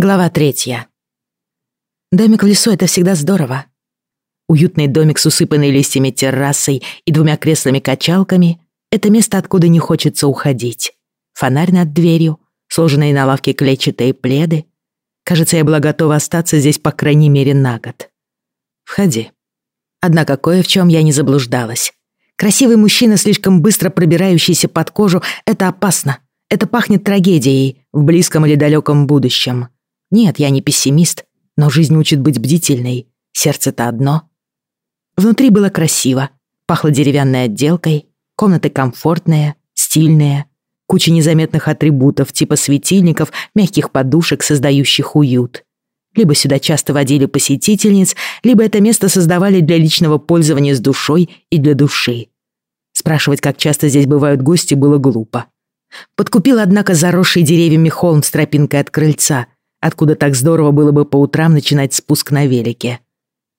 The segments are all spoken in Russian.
Глава третья. Домик в лесу — это всегда здорово. Уютный домик с усыпанной листьями террасой и двумя креслами-качалками — это место, откуда не хочется уходить. Фонарь над дверью, сложенные на лавке клетчатые пледы. Кажется, я была готова остаться здесь по крайней мере на год. Входи. Однако кое в чем я не заблуждалась. Красивый мужчина, слишком быстро пробирающийся под кожу — это опасно. Это пахнет трагедией в близком или далеком будущем. Нет, я не пессимист, но жизнь учит быть бдительной. Сердце-то одно. Внутри было красиво. Пахло деревянной отделкой, комнаты комфортные, стильные, куча незаметных атрибутов типа светильников, мягких подушек, создающих уют. Либо сюда часто водили посетительниц, либо это место создавали для личного пользования с душой и для души. Спрашивать, как часто здесь бывают гости, было глупо. Подкупил, однако, заросший деревьями холм с тропинкой от крыльца — откуда так здорово было бы по утрам начинать спуск на велике.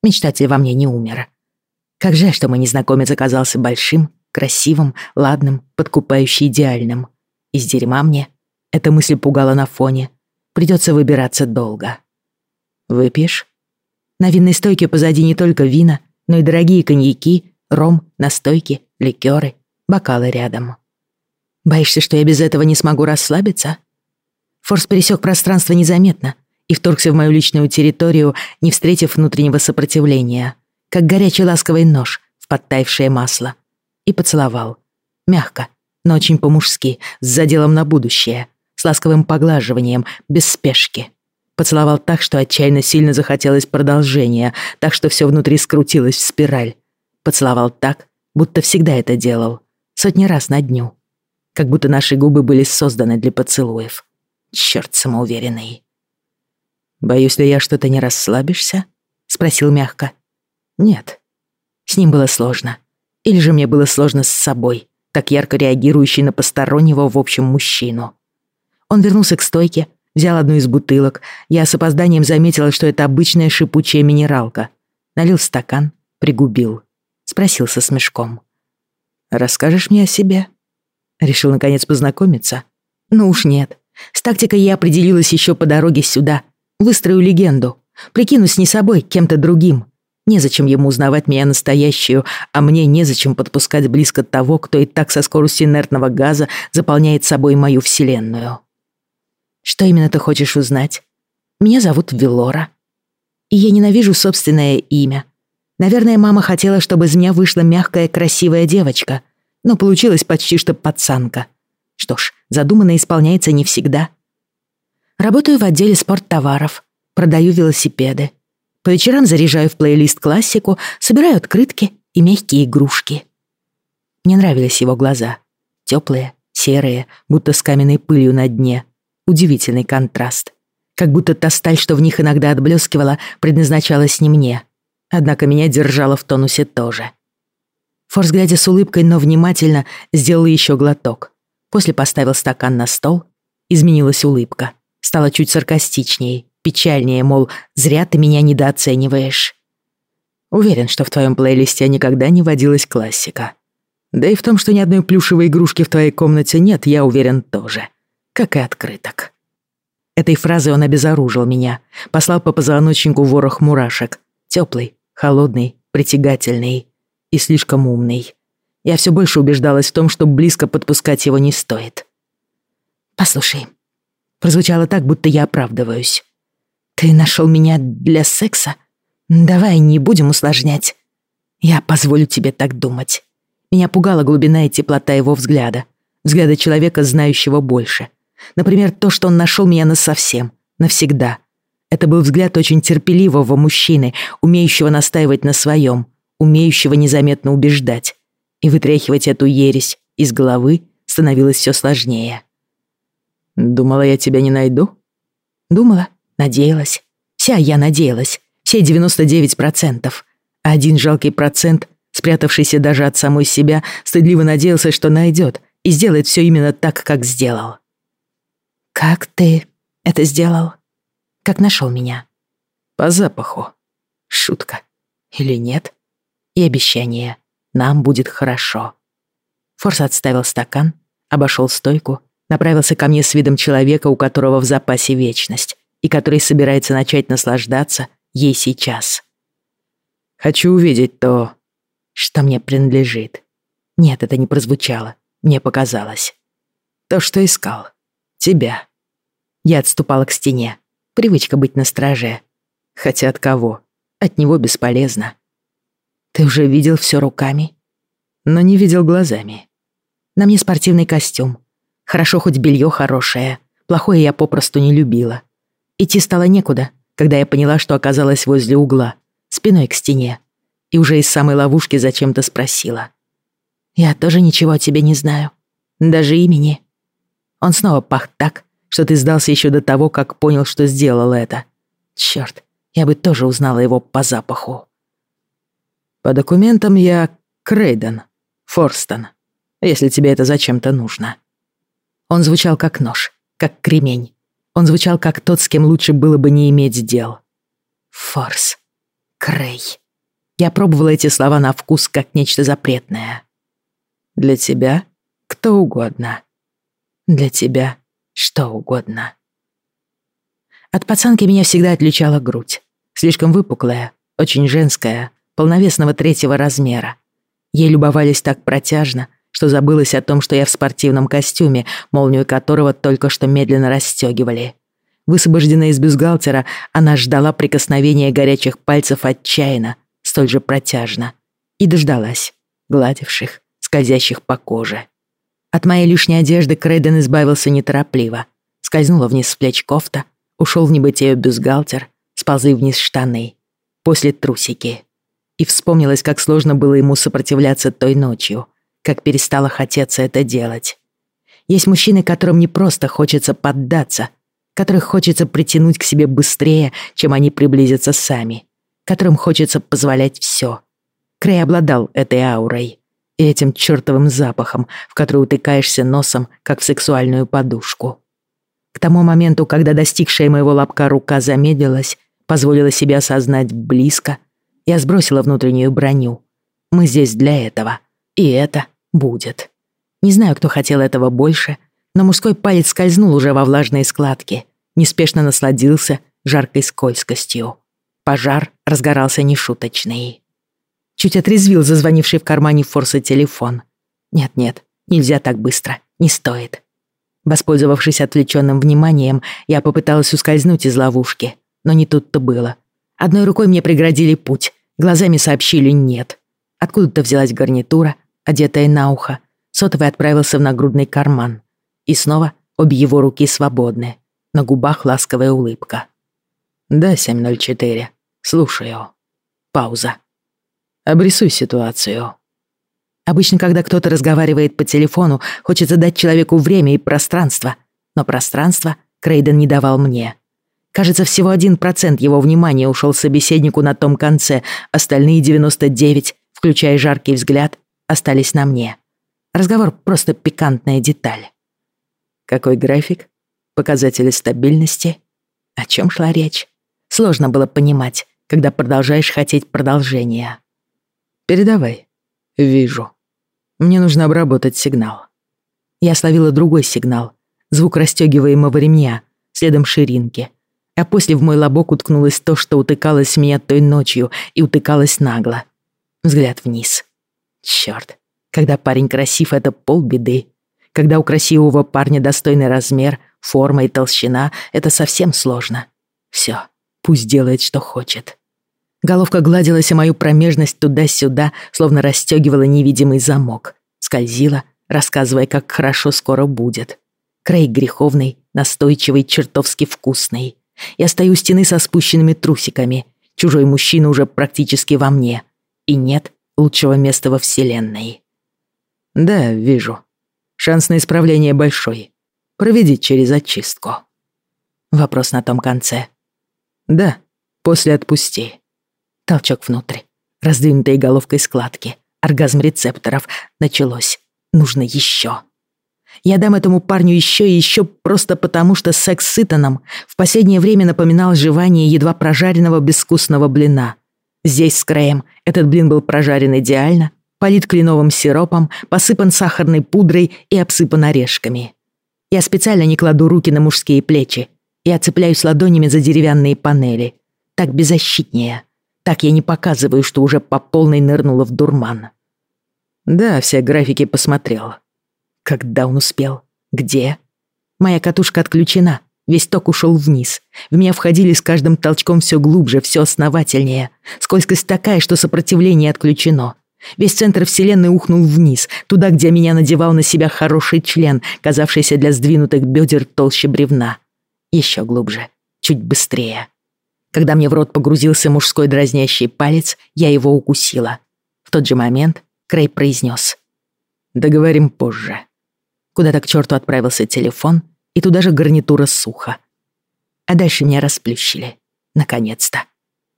Мечтатель во мне не умер. Как жаль, что мой незнакомец оказался большим, красивым, ладным, подкупающе идеальным. Из дерьма мне. Эта мысль пугала на фоне. Придется выбираться долго. Выпьешь? На винной стойке позади не только вина, но и дорогие коньяки, ром, настойки, ликеры, бокалы рядом. Боишься, что я без этого не смогу расслабиться? Форс пересек пространство незаметно и вторгся в мою личную территорию, не встретив внутреннего сопротивления, как горячий ласковый нож в подтаявшее масло. И поцеловал. Мягко, но очень по-мужски, с заделом на будущее, с ласковым поглаживанием, без спешки. Поцеловал так, что отчаянно сильно захотелось продолжения, так что все внутри скрутилось в спираль. Поцеловал так, будто всегда это делал. Сотни раз на дню. Как будто наши губы были созданы для поцелуев. Черт самоуверенный. «Боюсь ли я, что ты не расслабишься?» — спросил мягко. «Нет». С ним было сложно. Или же мне было сложно с собой, так ярко реагирующий на постороннего в общем мужчину. Он вернулся к стойке, взял одну из бутылок. Я с опозданием заметила, что это обычная шипучая минералка. Налил стакан, пригубил. Спросил со смешком. «Расскажешь мне о себе?» Решил, наконец, познакомиться? Ну уж нет. С тактикой я определилась еще по дороге сюда. Выстрою легенду. Прикинусь не собой, кем-то другим. Незачем ему узнавать меня настоящую, а мне незачем подпускать близко того, кто и так со скоростью инертного газа заполняет собой мою вселенную. Что именно ты хочешь узнать? Меня зовут Велора. И я ненавижу собственное имя. Наверное, мама хотела, чтобы из меня вышла мягкая, красивая девочка, но получилось почти что пацанка — что ж, задуманное исполняется не всегда. Работаю в отделе спорттоваров, продаю велосипеды. По вечерам заряжаю в плейлист классику, собираю открытки и мягкие игрушки. Мне нравились его глаза. Теплые, серые, будто с каменной пылью на дне. Удивительный контраст. Как будто та сталь, что в них иногда отблескивала, предназначалась не мне. Однако меня держала в тонусе тоже. Форс, глядя с улыбкой, но внимательно, сделал еще глоток. После поставил стакан на стол. Изменилась улыбка. Стала чуть саркастичнее, печальнее, мол, зря ты меня недооцениваешь. Уверен, что в твоем плейлисте никогда не водилась классика. Да и в том, что ни одной плюшевой игрушки в твоей комнате нет, я уверен тоже. Как и открыток. Этой фразой он обезоружил меня, послал по позвоночнику ворох мурашек. Теплый, холодный, притягательный и слишком умный. Я все больше убеждалась в том, что близко подпускать его не стоит. «Послушай», — прозвучало так, будто я оправдываюсь. «Ты нашел меня для секса? Давай не будем усложнять. Я позволю тебе так думать». Меня пугала глубина и теплота его взгляда. Взгляда человека, знающего больше. Например, то, что он нашел меня насовсем, навсегда. Это был взгляд очень терпеливого мужчины, умеющего настаивать на своем, умеющего незаметно убеждать и вытряхивать эту ересь из головы становилось все сложнее. «Думала, я тебя не найду?» «Думала, надеялась. Вся я надеялась. Все 99%. А один жалкий процент, спрятавшийся даже от самой себя, стыдливо надеялся, что найдет и сделает все именно так, как сделал». «Как ты это сделал? Как нашел меня?» «По запаху. Шутка. Или нет?» И обещание. Нам будет хорошо». Форс отставил стакан, обошел стойку, направился ко мне с видом человека, у которого в запасе вечность, и который собирается начать наслаждаться ей сейчас. Хочу увидеть то, что мне принадлежит. Нет, это не прозвучало. Мне показалось. То, что искал. Тебя. Я отступала к стене. Привычка быть на страже. Хотя от кого? От него бесполезно. Ты уже видел все руками? Но не видел глазами. На мне спортивный костюм. Хорошо хоть белье хорошее. Плохое я попросту не любила. Идти стало некуда, когда я поняла, что оказалась возле угла, спиной к стене, и уже из самой ловушки зачем-то спросила. «Я тоже ничего о тебе не знаю. Даже имени». Он снова пах так, что ты сдался еще до того, как понял, что сделал это. Черт, я бы тоже узнала его по запаху. По документам я Крейден, Форстон, если тебе это зачем-то нужно. Он звучал как нож, как кремень, он звучал как тот, с кем лучше было бы не иметь дел. Форс. Крей. Я пробовала эти слова на вкус как нечто запретное. Для тебя кто угодно. Для тебя что угодно. От пацанки меня всегда отличала грудь. Слишком выпуклая, очень женская, полновесного третьего размера. Ей любовались так протяжно, что забылось о том, что я в спортивном костюме, молнию которого только что медленно расстегивали. Высвобожденная из бюстгальтера, она ждала прикосновения горячих пальцев отчаянно, столь же протяжно. И дождалась, гладивших, скользящих по коже. От моей лишней одежды Крейден избавился неторопливо. Скользнула вниз с плеч кофта, ушел в небытие бюстгальтер, сползли вниз штаны. После трусики. И вспомнилось, как сложно было ему сопротивляться той ночью — как перестало хотеться это делать. Есть мужчины, которым не просто хочется поддаться, которых хочется притянуть к себе быстрее, чем они приблизятся сами, которым хочется позволять все. Крей обладал этой аурой и этим чертовым запахом, в который утыкаешься носом, как в сексуальную подушку. К тому моменту, когда достигшая моего лобка рука замедлилась, позволила себе осознать близко, я сбросила внутреннюю броню. Мы здесь для этого — и это будет. Не знаю, кто хотел этого больше, но мужской палец скользнул уже во влажные складки, неспешно насладился жаркой скользкостью. Пожар разгорался нешуточный. Чуть отрезвил зазвонивший в кармане Форса телефон. Нет-нет, нельзя так быстро, не стоит. Воспользовавшись отвлеченным вниманием, я попыталась ускользнуть из ловушки, но не тут-то было. Одной рукой мне преградили путь, глазами сообщили «нет». Откуда-то взялась гарнитура, одетая на ухо. Сотовый отправился в нагрудный карман. И снова обе его руки свободны. На губах ласковая улыбка. «Да, 704. Слушаю». Пауза. «Обрисуй ситуацию». Обычно, когда кто-то разговаривает по телефону, хочется дать человеку время и пространство. Но пространство Крейден не давал мне. Кажется, всего один процент его внимания ушел собеседнику на том конце, остальные 99, включая жаркий взгляд, остались на мне. Разговор просто пикантная деталь. Какой график? Показатели стабильности? О чем шла речь? Сложно было понимать, когда продолжаешь хотеть продолжения. Передавай. Вижу. Мне нужно обработать сигнал. Я словила другой сигнал. Звук расстёгиваемого ремня, следом ширинки. А после в мой лобок уткнулось то, что утыкалось в меня той ночью и утыкалось нагло. Взгляд вниз. Чёрт, когда парень красив, это полбеды. Когда у красивого парня достойный размер, форма и толщина, это совсем сложно. Всё, пусть делает, что хочет. Головка гладилась о мою промежность туда-сюда, словно расстёгивала невидимый замок. Скользила, рассказывая, как хорошо скоро будет. Крей греховный, настойчивый, чертовски вкусный. Я стою у стены со спущенными трусиками. Чужой мужчина уже практически во мне. И нет лучшего места во Вселенной. Да, вижу. Шанс на исправление большой. Проведи через очистку. Вопрос на том конце. Да, после отпусти. Толчок внутрь. Раздвинутые головкой складки. Оргазм рецепторов. Началось. Нужно еще. Я дам этому парню еще и еще просто потому, что секс с Итаном в последнее время напоминал жевание едва прожаренного безвкусного блина. Здесь с краем этот блин был прожарен идеально, полит кленовым сиропом, посыпан сахарной пудрой и обсыпан орешками. Я специально не кладу руки на мужские плечи. Я цепляюсь ладонями за деревянные панели. Так беззащитнее. Так я не показываю, что уже по полной нырнула в дурман. Да, все графики посмотрел. Когда он успел? Где? Моя катушка отключена. Весь ток ушел вниз. В меня входили с каждым толчком все глубже, все основательнее. Скользкость такая, что сопротивление отключено. Весь центр вселенной ухнул вниз, туда, где меня надевал на себя хороший член, казавшийся для сдвинутых бедер толще бревна. Еще глубже, чуть быстрее. Когда мне в рот погрузился мужской дразнящий палец, я его укусила. В тот же момент Крей произнес. «Договорим позже». Куда-то к черту отправился телефон, и туда же гарнитура сухо. А дальше меня расплющили. Наконец-то.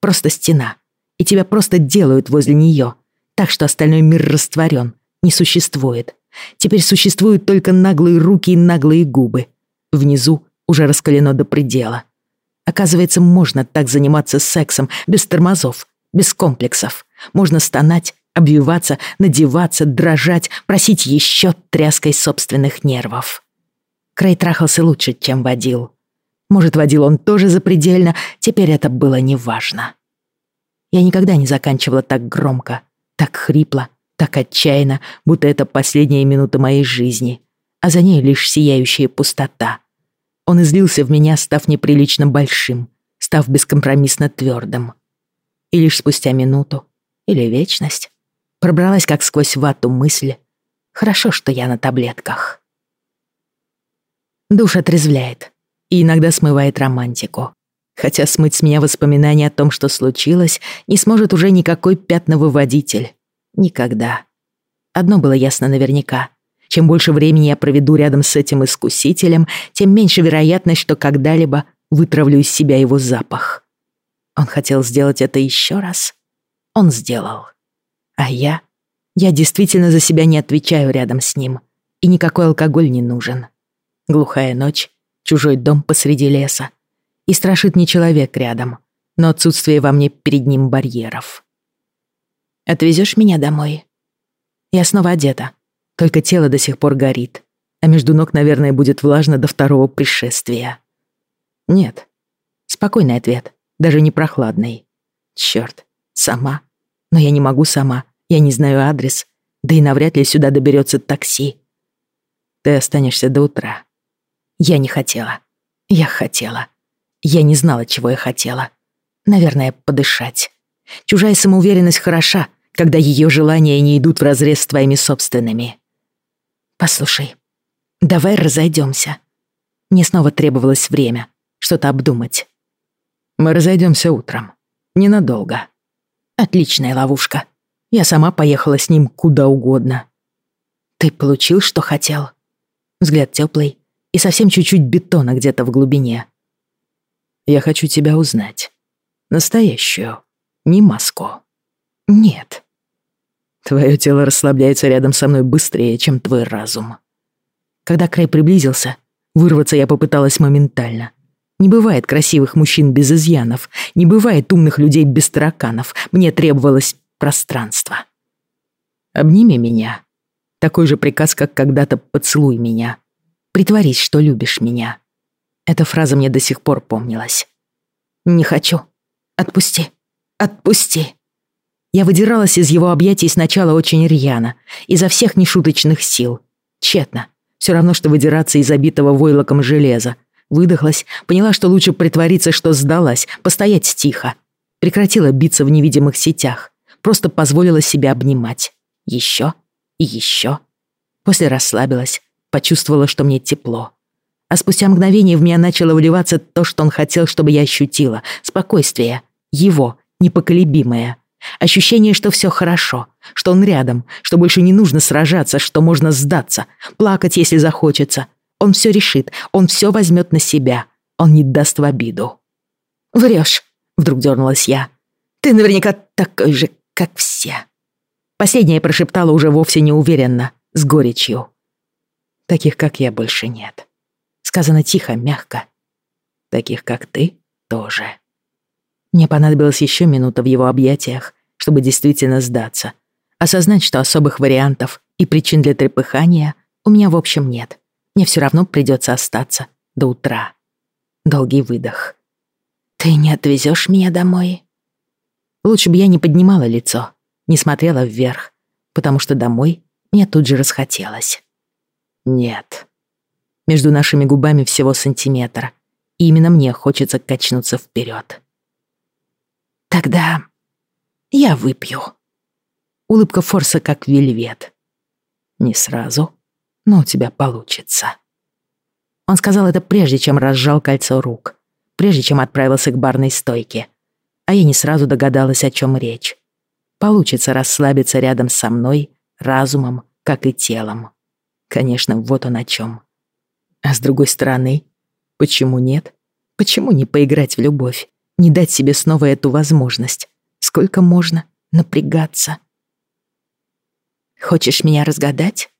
Просто стена. И тебя просто делают возле нее, так что остальной мир растворен, не существует. Теперь существуют только наглые руки и наглые губы. Внизу уже раскалено до предела. Оказывается, можно так заниматься сексом, без тормозов, без комплексов. Можно стонать, обвиваться, надеваться, дрожать, просить еще тряской собственных нервов. Крей трахался лучше, чем водил. Может, водил он тоже запредельно, теперь это было неважно. Я никогда не заканчивала так громко, так хрипло, так отчаянно, будто это последняя минута моей жизни, а за ней лишь сияющая пустота. Он излился в меня, став неприлично большим, став бескомпромиссно твердым. И лишь спустя минуту, или вечность, пробралась как сквозь вату мысль «Хорошо, что я на таблетках». Душ отрезвляет и иногда смывает романтику. Хотя смыть с меня воспоминания о том, что случилось, не сможет уже никакой пятновыводитель. Никогда. Одно было ясно наверняка. Чем больше времени я проведу рядом с этим искусителем, тем меньше вероятность, что когда-либо вытравлю из себя его запах. Он хотел сделать это еще раз. Он сделал. А я? Я действительно за себя не отвечаю рядом с ним. И никакой алкоголь не нужен. Глухая ночь, чужой дом посреди леса, и страшит не человек рядом, но отсутствие во мне перед ним барьеров. «Отвезешь меня домой?» Я снова одета, только тело до сих пор горит, а между ног, наверное, будет влажно до второго пришествия. Нет. Спокойный ответ, даже не прохладный. Чёрт, сама. Но я не могу сама, я не знаю адрес, да и навряд ли сюда доберется такси. Ты останешься до утра. Я не хотела. Я хотела. Я не знала, чего я хотела. Наверное, подышать. Чужая самоуверенность хороша, когда ее желания не идут вразрез с твоими собственными. Послушай, давай разойдемся. Мне снова требовалось время, что-то обдумать. Мы разойдемся утром. Ненадолго. Отличная ловушка. Я сама поехала с ним куда угодно. Ты получил, что хотел? Взгляд теплый и совсем чуть-чуть бетона где-то в глубине. Я хочу тебя узнать. Настоящую, не маску. Нет. Твое тело расслабляется рядом со мной быстрее, чем твой разум. Когда Край приблизился, вырваться я попыталась моментально. Не бывает красивых мужчин без изъянов, не бывает умных людей без тараканов. Мне требовалось пространство. Обними меня. Такой же приказ, как когда-то поцелуй меня. Притворись, что любишь меня. Эта фраза мне до сих пор помнилась. «Не хочу. Отпусти. Отпусти». Я выдиралась из его объятий сначала очень рьяно, изо всех нешуточных сил. Тщетно. Все равно, что выдираться из обитого войлоком железа. Выдохлась, поняла, что лучше притвориться, что сдалась, постоять тихо. Прекратила биться в невидимых сетях. Просто позволила себя обнимать. Еще и еще. После расслабилась, почувствовала, что мне тепло а спустя мгновение в меня начало вливаться то, что он хотел, чтобы я ощутила. Спокойствие. Его, непоколебимое. Ощущение, что все хорошо, что он рядом, что больше не нужно сражаться, что можно сдаться, плакать, если захочется. Он все решит, он все возьмет на себя, он не даст в обиду. «Врешь», — вдруг дернулась я. «Ты наверняка такой же, как все». Последнее прошептала уже вовсе неуверенно, с горечью. «Таких, как я, больше нет». Сказано тихо, мягко. Таких, как ты, тоже. Мне понадобилась еще минута в его объятиях, чтобы действительно сдаться. Осознать, что особых вариантов и причин для трепыхания у меня в общем нет. Мне все равно придется остаться до утра. Долгий выдох. «Ты не отвезешь меня домой?» Лучше бы я не поднимала лицо, не смотрела вверх, потому что домой мне тут же расхотелось. Нет. Между нашими губами всего сантиметр, и именно мне хочется качнуться вперед. Тогда я выпью. Улыбка Форса как вельвет. Не сразу, но у тебя получится. Он сказал это прежде, чем разжал кольцо рук, прежде чем отправился к барной стойке. А я не сразу догадалась, о чем речь. Получится расслабиться рядом со мной, разумом, как и телом. Конечно, вот он о чем. А с другой стороны, почему нет? Почему не поиграть в любовь? Не дать себе снова эту возможность? Сколько можно напрягаться? Хочешь меня разгадать?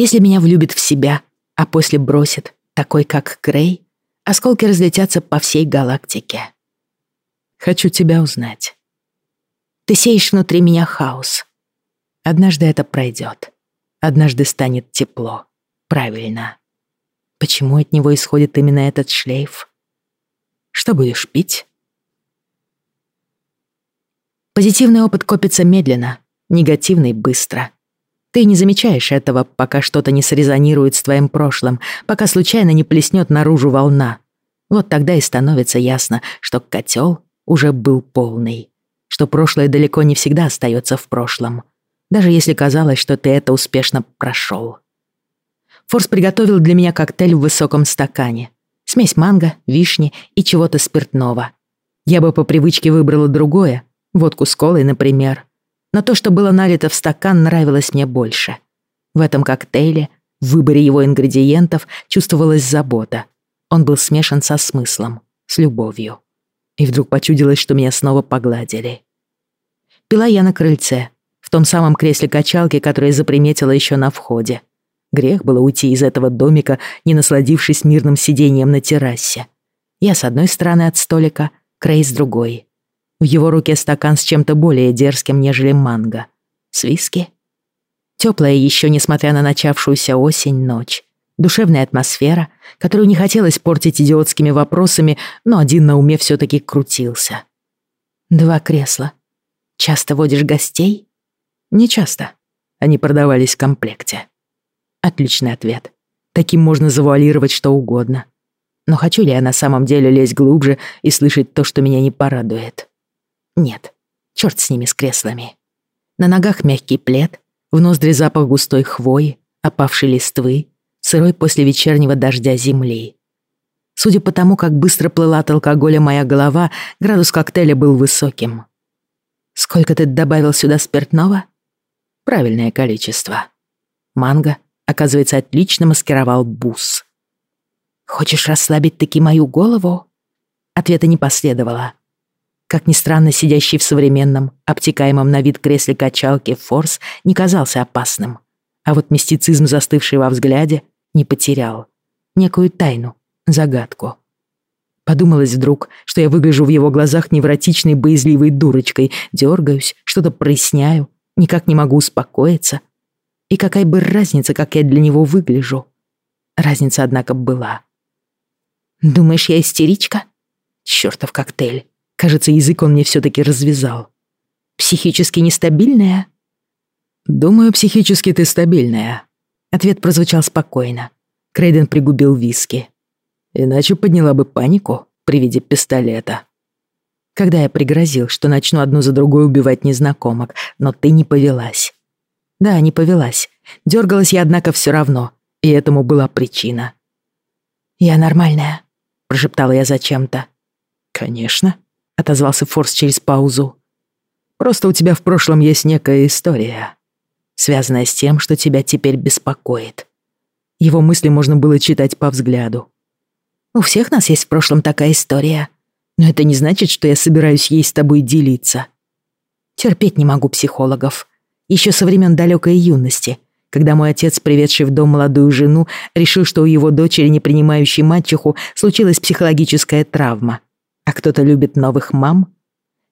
Если меня влюбит в себя, а после бросит, такой как Крей, осколки разлетятся по всей галактике. Хочу тебя узнать. Ты сеешь внутри меня хаос. Однажды это пройдет. Однажды станет тепло. Правильно. Почему от него исходит именно этот шлейф? Что будешь пить? Позитивный опыт копится медленно, негативный — быстро. Ты не замечаешь этого, пока что-то не срезонирует с твоим прошлым, пока случайно не плеснет наружу волна. Вот тогда и становится ясно, что котел уже был полный, что прошлое далеко не всегда остается в прошлом, даже если казалось, что ты это успешно прошел. Форс приготовил для меня коктейль в высоком стакане. Смесь манго, вишни и чего-то спиртного. Я бы по привычке выбрала другое, водку с колой, например но то, что было налито в стакан, нравилось мне больше. В этом коктейле, в выборе его ингредиентов, чувствовалась забота. Он был смешан со смыслом, с любовью. И вдруг почудилось, что меня снова погладили. Пила я на крыльце, в том самом кресле качалки, которое заприметила еще на входе. Грех было уйти из этого домика, не насладившись мирным сидением на террасе. Я с одной стороны от столика, Крей с другой. В его руке стакан с чем-то более дерзким, нежели манго. С виски? Теплая еще, несмотря на начавшуюся осень, ночь. Душевная атмосфера, которую не хотелось портить идиотскими вопросами, но один на уме все-таки крутился. Два кресла. Часто водишь гостей? Не часто. Они продавались в комплекте. Отличный ответ. Таким можно завуалировать что угодно. Но хочу ли я на самом деле лезть глубже и слышать то, что меня не порадует? Нет, черт с ними, с креслами. На ногах мягкий плед, в ноздри запах густой хвои, опавшей листвы, сырой после вечернего дождя земли. Судя по тому, как быстро плыла от алкоголя моя голова, градус коктейля был высоким. Сколько ты добавил сюда спиртного? Правильное количество. Манго, оказывается, отлично маскировал бус. Хочешь расслабить таки мою голову? Ответа не последовало. Как ни странно, сидящий в современном, обтекаемом на вид кресле качалки Форс не казался опасным. А вот мистицизм, застывший во взгляде, не потерял. Некую тайну, загадку. Подумалось вдруг, что я выгляжу в его глазах невротичной, боязливой дурочкой, дергаюсь, что-то проясняю, никак не могу успокоиться. И какая бы разница, как я для него выгляжу. Разница, однако, была. «Думаешь, я истеричка?» Чёртов коктейль. Кажется, язык он мне все-таки развязал. Психически нестабильная? Думаю, психически ты стабильная. Ответ прозвучал спокойно. Крейден пригубил виски. Иначе подняла бы панику при виде пистолета. Когда я пригрозил, что начну одну за другой убивать незнакомок, но ты не повелась. Да, не повелась. Дергалась я, однако, все равно, и этому была причина. «Я нормальная», — прошептала я зачем-то. «Конечно», отозвался Форс через паузу. Просто у тебя в прошлом есть некая история, связанная с тем, что тебя теперь беспокоит. Его мысли можно было читать по взгляду. У всех нас есть в прошлом такая история, но это не значит, что я собираюсь ей с тобой делиться. Терпеть не могу психологов. Еще со времен далекой юности, когда мой отец, приведший в дом молодую жену, решил, что у его дочери, не принимающей мачеху, случилась психологическая травма — а кто-то любит новых мам?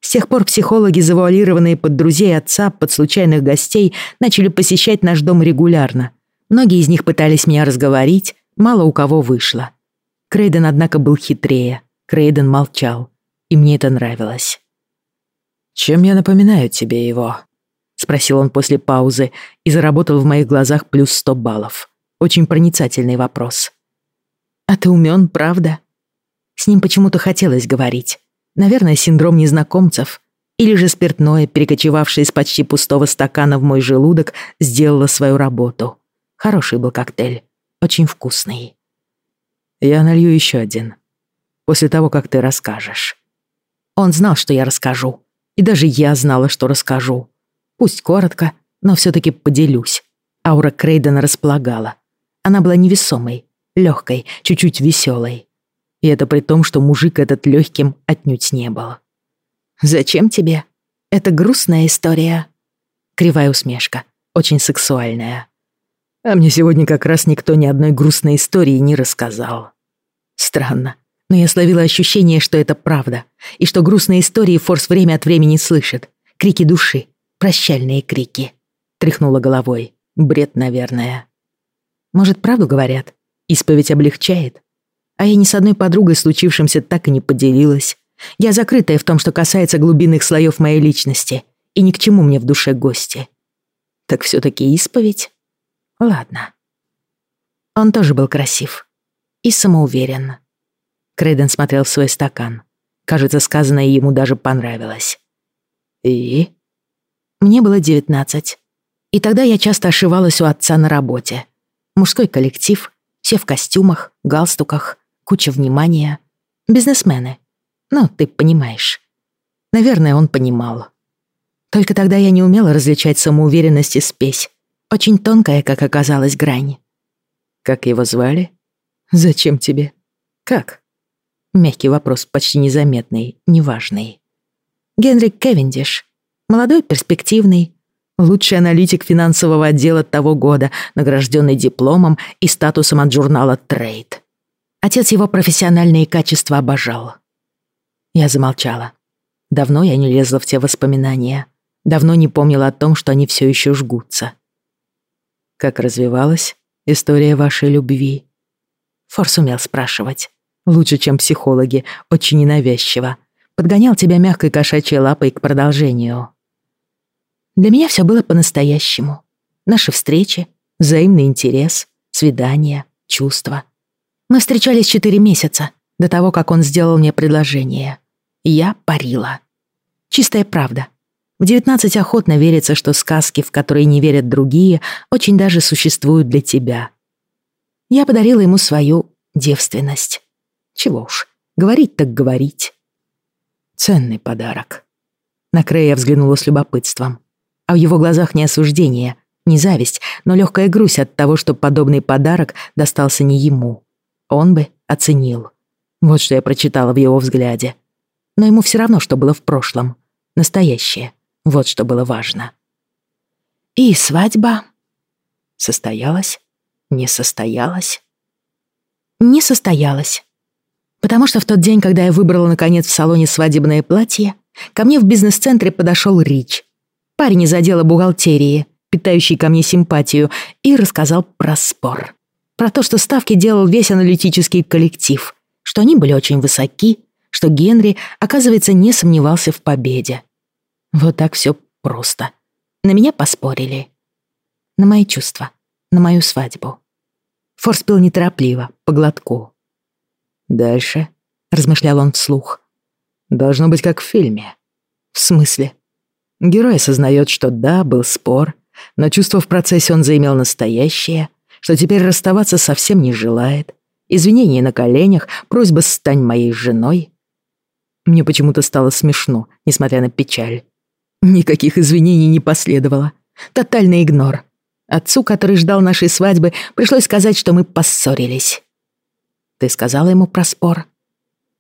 С тех пор психологи, завуалированные под друзей отца, под случайных гостей, начали посещать наш дом регулярно. Многие из них пытались меня разговорить, мало у кого вышло. Крейден, однако, был хитрее. Крейден молчал, и мне это нравилось. «Чем я напоминаю тебе его?» — спросил он после паузы и заработал в моих глазах плюс сто баллов. Очень проницательный вопрос. «А ты умен, правда?» С ним почему-то хотелось говорить. Наверное, синдром незнакомцев. Или же спиртное, перекочевавшее из почти пустого стакана в мой желудок, сделало свою работу. Хороший был коктейль. Очень вкусный. Я налью еще один. После того, как ты расскажешь. Он знал, что я расскажу. И даже я знала, что расскажу. Пусть коротко, но все-таки поделюсь. Аура Крейдена располагала. Она была невесомой, легкой, чуть-чуть веселой. И это при том, что мужик этот легким отнюдь не был. «Зачем тебе? Это грустная история». Кривая усмешка, очень сексуальная. А мне сегодня как раз никто ни одной грустной истории не рассказал. Странно, но я словила ощущение, что это правда, и что грустные истории Форс время от времени слышит. Крики души, прощальные крики. Тряхнула головой. Бред, наверное. Может, правду говорят? Исповедь облегчает? А я ни с одной подругой случившимся так и не поделилась. Я закрытая в том, что касается глубинных слоев моей личности, и ни к чему мне в душе гости. Так все-таки исповедь? Ладно. Он тоже был красив и самоуверен. Крейден смотрел в свой стакан. Кажется, сказанное ему даже понравилось. И? Мне было девятнадцать. И тогда я часто ошивалась у отца на работе. Мужской коллектив, все в костюмах, галстуках, куча внимания. Бизнесмены. Ну, ты понимаешь. Наверное, он понимал. Только тогда я не умела различать самоуверенность и спесь. Очень тонкая, как оказалось, грань. Как его звали? Зачем тебе? Как? Мягкий вопрос, почти незаметный, неважный. Генрик Кевиндиш. Молодой, перспективный, лучший аналитик финансового отдела того года, награжденный дипломом и статусом от журнала Trade. Отец его профессиональные качества обожал. Я замолчала. Давно я не лезла в те воспоминания. Давно не помнила о том, что они все еще жгутся. Как развивалась история вашей любви? Форс умел спрашивать. Лучше, чем психологи, очень ненавязчиво. Подгонял тебя мягкой кошачьей лапой к продолжению. Для меня все было по-настоящему. Наши встречи, взаимный интерес, свидания, чувства. Мы встречались четыре месяца до того, как он сделал мне предложение. Я парила. Чистая правда. В девятнадцать охотно верится, что сказки, в которые не верят другие, очень даже существуют для тебя. Я подарила ему свою девственность. Чего уж, говорить так говорить. Ценный подарок. На Крея взглянула с любопытством а в его глазах не осуждение, не зависть, но легкая грусть от того, что подобный подарок достался не ему. Он бы оценил. Вот что я прочитала в его взгляде. Но ему все равно, что было в прошлом. Настоящее. Вот что было важно. И свадьба состоялась, не состоялась. Не состоялась. Потому что в тот день, когда я выбрала, наконец, в салоне свадебное платье, ко мне в бизнес-центре подошел Рич парень из отдела бухгалтерии, питающий ко мне симпатию, и рассказал про спор. Про то, что ставки делал весь аналитический коллектив, что они были очень высоки, что Генри, оказывается, не сомневался в победе. Вот так все просто. На меня поспорили. На мои чувства, на мою свадьбу. Форс пил неторопливо, по глотку. «Дальше», — размышлял он вслух, — «должно быть как в фильме». «В смысле?» Герой осознает, что да, был спор, но чувство в процессе он заимел настоящее, что теперь расставаться совсем не желает. Извинения на коленях, просьба «стань моей женой». Мне почему-то стало смешно, несмотря на печаль. Никаких извинений не последовало. Тотальный игнор. Отцу, который ждал нашей свадьбы, пришлось сказать, что мы поссорились. Ты сказала ему про спор?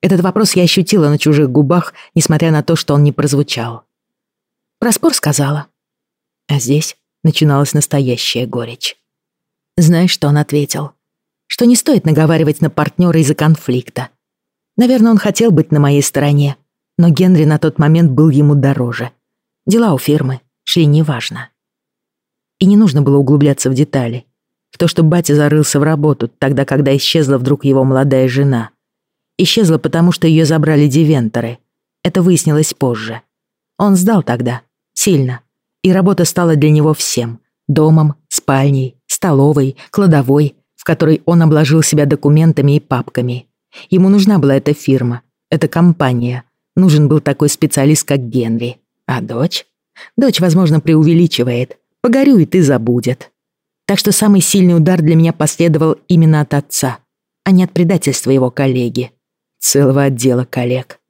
Этот вопрос я ощутила на чужих губах, несмотря на то, что он не прозвучал. Про спор сказала. А здесь начиналась настоящая горечь. Знаешь, что он ответил? Что не стоит наговаривать на партнера из-за конфликта. Наверное, он хотел быть на моей стороне, но Генри на тот момент был ему дороже. Дела у фирмы шли неважно. И не нужно было углубляться в детали. В то, что батя зарылся в работу, тогда, когда исчезла вдруг его молодая жена. Исчезла потому, что ее забрали дивенторы. Это выяснилось позже. Он сдал тогда. Сильно. И работа стала для него всем. Домом, спальней, столовой, кладовой, в которой он обложил себя документами и папками. Ему нужна была эта фирма, эта компания. Нужен был такой специалист, как Генри. А дочь? Дочь, возможно, преувеличивает. Погорюет и забудет. Так что самый сильный удар для меня последовал именно от отца, а не от предательства его коллеги. Целого отдела коллег.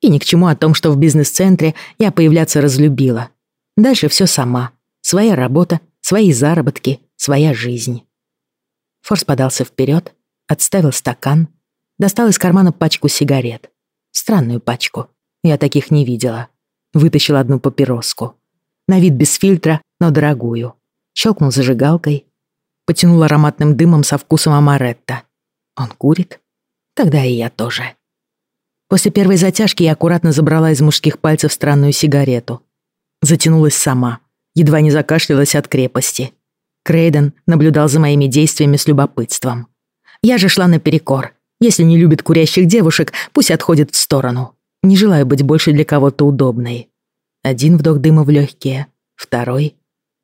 И ни к чему о том, что в бизнес-центре я появляться разлюбила. Дальше все сама. Своя работа, свои заработки, своя жизнь. Форс подался вперед, отставил стакан, достал из кармана пачку сигарет. Странную пачку. Я таких не видела. Вытащил одну папироску. На вид без фильтра, но дорогую. Щелкнул зажигалкой. Потянул ароматным дымом со вкусом амаретта. Он курит? Тогда и я тоже. После первой затяжки я аккуратно забрала из мужских пальцев странную сигарету. Затянулась сама. Едва не закашлялась от крепости. Крейден наблюдал за моими действиями с любопытством. Я же шла наперекор. Если не любит курящих девушек, пусть отходит в сторону. Не желаю быть больше для кого-то удобной. Один вдох дыма в легкие, второй.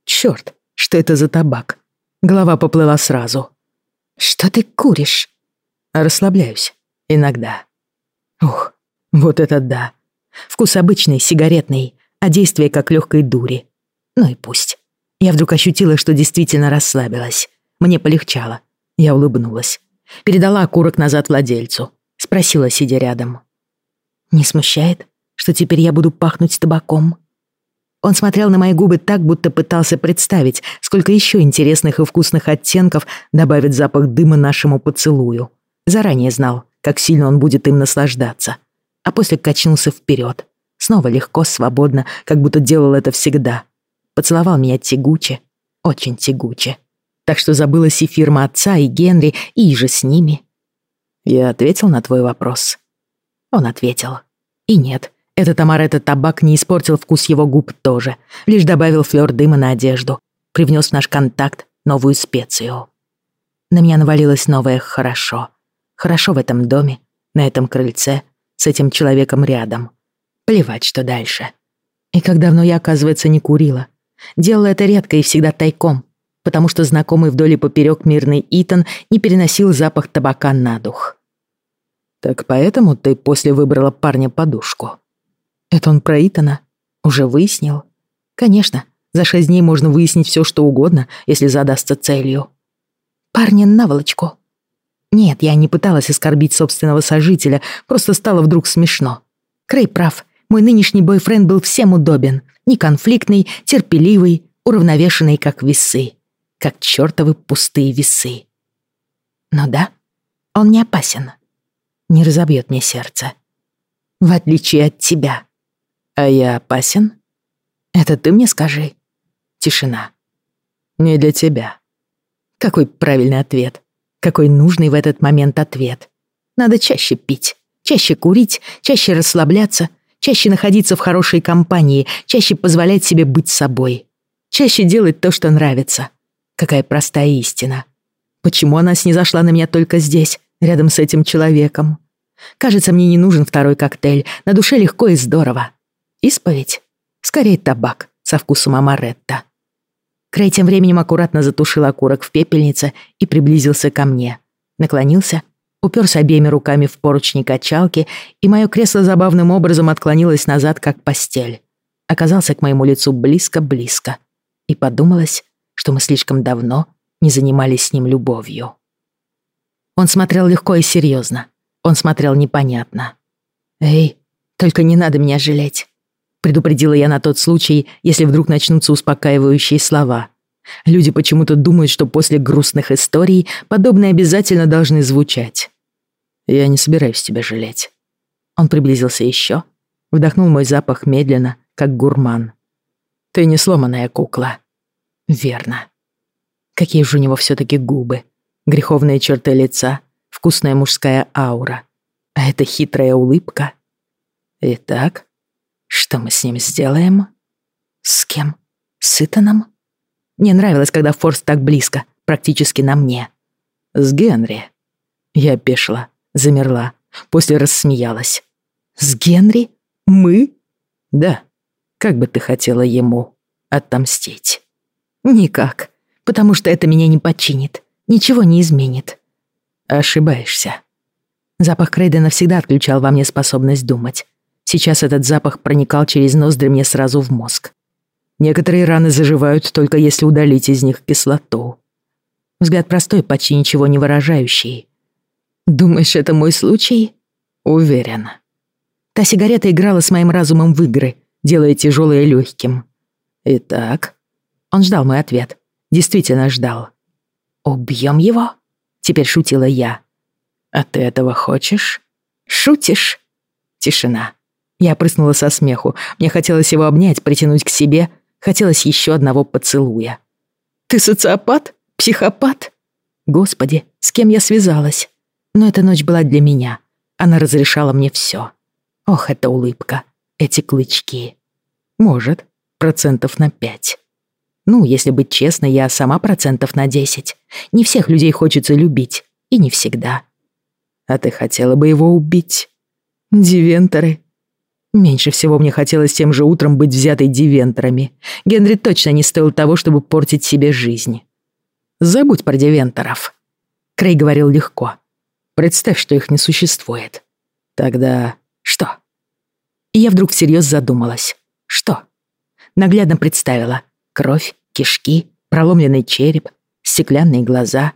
Черт, что это за табак? Голова поплыла сразу. Что ты куришь? Расслабляюсь. Иногда. Ух, вот это да. Вкус обычный, сигаретный, а действие как легкой дури. Ну и пусть. Я вдруг ощутила, что действительно расслабилась. Мне полегчало. Я улыбнулась. Передала окурок назад владельцу. Спросила, сидя рядом. «Не смущает, что теперь я буду пахнуть табаком?» Он смотрел на мои губы так, будто пытался представить, сколько еще интересных и вкусных оттенков добавит запах дыма нашему поцелую. Заранее знал, как сильно он будет им наслаждаться. А после качнулся вперед. Снова легко, свободно, как будто делал это всегда. Поцеловал меня тягуче, очень тягуче так что забылась и фирма отца, и Генри, и же с ними. Я ответил на твой вопрос. Он ответил. И нет, этот амаретто табак не испортил вкус его губ тоже, лишь добавил флёр дыма на одежду, привнес в наш контакт новую специю. На меня навалилось новое «хорошо». Хорошо в этом доме, на этом крыльце, с этим человеком рядом. Плевать, что дальше. И как давно я, оказывается, не курила. Делала это редко и всегда тайком, потому что знакомый вдоль и поперек мирный Итан не переносил запах табака на дух. «Так поэтому ты после выбрала парня-подушку?» «Это он про Итана? Уже выяснил?» «Конечно, за шесть дней можно выяснить все, что угодно, если задастся целью». «Парня наволочку». Нет, я не пыталась оскорбить собственного сожителя, просто стало вдруг смешно. Крей прав, мой нынешний бойфренд был всем удобен. Неконфликтный, терпеливый, уравновешенный, как весы как чертовы пустые весы. Но да, он не опасен. Не разобьет мне сердце. В отличие от тебя. А я опасен? Это ты мне скажи. Тишина. Не для тебя. Какой правильный ответ. Какой нужный в этот момент ответ. Надо чаще пить, чаще курить, чаще расслабляться, чаще находиться в хорошей компании, чаще позволять себе быть собой, чаще делать то, что нравится, Какая простая истина. Почему она снизошла на меня только здесь, рядом с этим человеком? Кажется, мне не нужен второй коктейль. На душе легко и здорово. Исповедь? Скорее табак со вкусом амаретта. Крей тем временем аккуратно затушил окурок в пепельнице и приблизился ко мне. Наклонился, уперся обеими руками в поручни качалки, и мое кресло забавным образом отклонилось назад, как постель. Оказался к моему лицу близко-близко. И подумалось, что мы слишком давно не занимались с ним любовью. Он смотрел легко и серьезно. Он смотрел непонятно. «Эй, только не надо меня жалеть», — предупредила я на тот случай, если вдруг начнутся успокаивающие слова. Люди почему-то думают, что после грустных историй подобные обязательно должны звучать. «Я не собираюсь тебя жалеть». Он приблизился еще, вдохнул мой запах медленно, как гурман. «Ты не сломанная кукла. Верно. Какие же у него все-таки губы, греховные черты лица, вкусная мужская аура. А эта хитрая улыбка. Итак, что мы с ним сделаем? С кем? С Итаном? Мне нравилось, когда Форс так близко, практически на мне. «С Генри». Я опешила, замерла, после рассмеялась. «С Генри? Мы?» «Да. Как бы ты хотела ему отомстить?» «Никак, потому что это меня не починит, ничего не изменит». «Ошибаешься». Запах Крейдена всегда отключал во мне способность думать. Сейчас этот запах проникал через ноздри мне сразу в мозг. Некоторые раны заживают только если удалить из них кислоту. Взгляд простой, почти ничего не выражающий. Думаешь, это мой случай? Уверен. Та сигарета играла с моим разумом в игры, делая тяжелое легким. Итак, он ждал мой ответ. Действительно ждал. «Убьем его?» Теперь шутила я. «А ты этого хочешь?» «Шутишь?» Тишина. Я прыснула со смеху. Мне хотелось его обнять, притянуть к себе. Хотелось еще одного поцелуя. «Ты социопат? Психопат?» Господи, с кем я связалась? Но эта ночь была для меня. Она разрешала мне все. Ох, эта улыбка, эти клычки. Может, процентов на пять. Ну, если быть честной, я сама процентов на десять. Не всех людей хочется любить, и не всегда. А ты хотела бы его убить? Дивенторы. Меньше всего мне хотелось тем же утром быть взятой дивенторами. Генри точно не стоил того, чтобы портить себе жизнь. Забудь про дивенторов. Крей говорил легко. Представь, что их не существует. Тогда что? И я вдруг всерьез задумалась. Что? Наглядно представила. Кровь, кишки, проломленный череп, стеклянные глаза.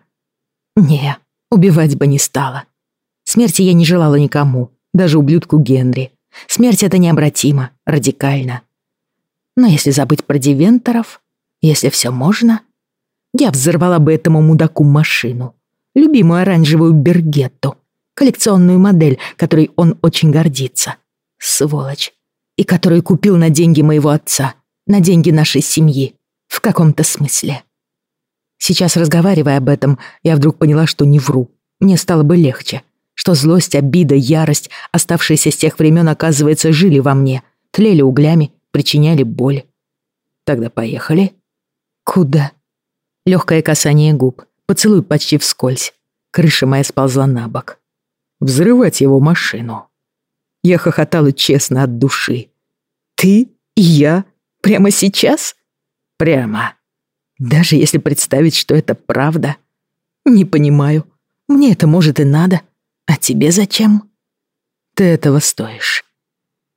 Не, убивать бы не стала. Смерти я не желала никому, даже ублюдку Генри. Смерть — это необратимо, радикально. Но если забыть про дивенторов, если все можно, я взорвала бы этому мудаку машину. Любимую оранжевую Бергетту. Коллекционную модель, которой он очень гордится. Сволочь. И которую купил на деньги моего отца. На деньги нашей семьи. В каком-то смысле. Сейчас, разговаривая об этом, я вдруг поняла, что не вру. Мне стало бы легче что злость, обида, ярость, оставшиеся с тех времен, оказывается, жили во мне, тлели углями, причиняли боль. Тогда поехали. Куда? Легкое касание губ, поцелуй почти вскользь. Крыша моя сползла на бок. Взрывать его машину. Я хохотала честно от души. Ты и я? Прямо сейчас? Прямо. Даже если представить, что это правда. Не понимаю. Мне это может и надо. А тебе зачем? Ты этого стоишь.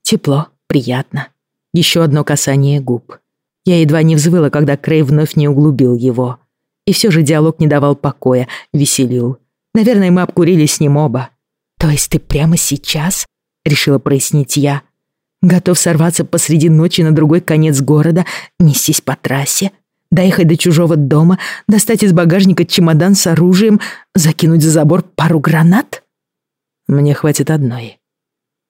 Тепло, приятно. Еще одно касание губ. Я едва не взвыла, когда Крей вновь не углубил его. И все же диалог не давал покоя, веселил. Наверное, мы обкурились с ним оба. То есть ты прямо сейчас, решила прояснить я, готов сорваться посреди ночи на другой конец города, нестись по трассе, доехать до чужого дома, достать из багажника чемодан с оружием, закинуть за забор пару гранат? Мне хватит одной.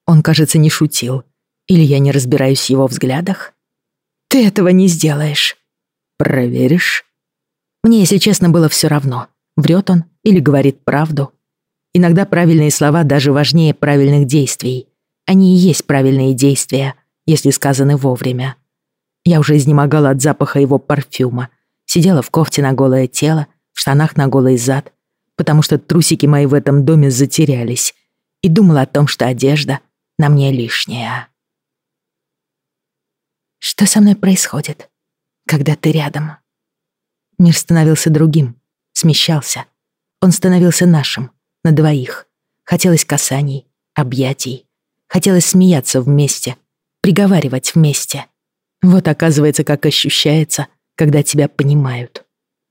Он, кажется, не шутил. Или я не разбираюсь в его взглядах? Ты этого не сделаешь. Проверишь? Мне, если честно, было все равно, врет он или говорит правду. Иногда правильные слова даже важнее правильных действий. Они и есть правильные действия, если сказаны вовремя. Я уже изнемогала от запаха его парфюма. Сидела в кофте на голое тело, в штанах на голый зад, потому что трусики мои в этом доме затерялись, и думала о том, что одежда на мне лишняя. Что со мной происходит, когда ты рядом? Мир становился другим, смещался. Он становился нашим, на двоих. Хотелось касаний, объятий. Хотелось смеяться вместе, приговаривать вместе. Вот оказывается, как ощущается, когда тебя понимают.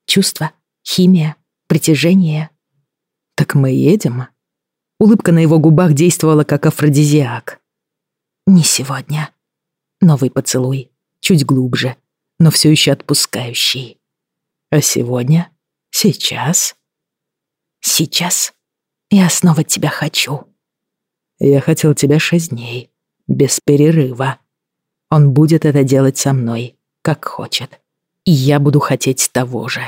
Чувства, химия, притяжение. Так мы едем? Улыбка на его губах действовала как афродизиак. «Не сегодня». Новый поцелуй, чуть глубже, но все еще отпускающий. «А сегодня? Сейчас?» «Сейчас. Я снова тебя хочу». «Я хотел тебя шесть дней, без перерыва. Он будет это делать со мной, как хочет. И я буду хотеть того же».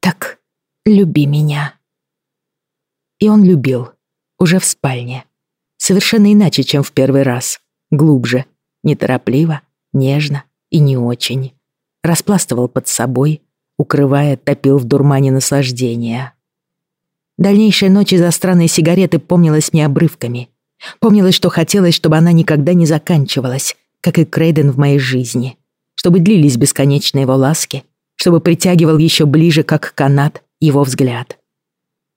«Так, люби меня». И он любил уже в спальне. Совершенно иначе, чем в первый раз. Глубже, неторопливо, нежно и не очень. Распластывал под собой, укрывая, топил в дурмане наслаждения. Дальнейшая ночь из-за странной сигареты помнилась мне обрывками. Помнилось, что хотелось, чтобы она никогда не заканчивалась, как и Крейден в моей жизни. Чтобы длились бесконечные его ласки, чтобы притягивал еще ближе, как канат, его взгляд.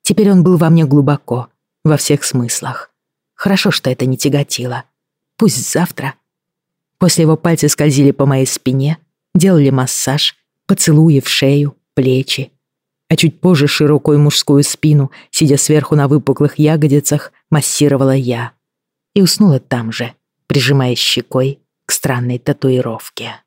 Теперь он был во мне глубоко, во всех смыслах. Хорошо, что это не тяготило. Пусть завтра. После его пальцы скользили по моей спине, делали массаж, поцелуи в шею, плечи. А чуть позже широкую мужскую спину, сидя сверху на выпуклых ягодицах, массировала я. И уснула там же, прижимая щекой к странной татуировке.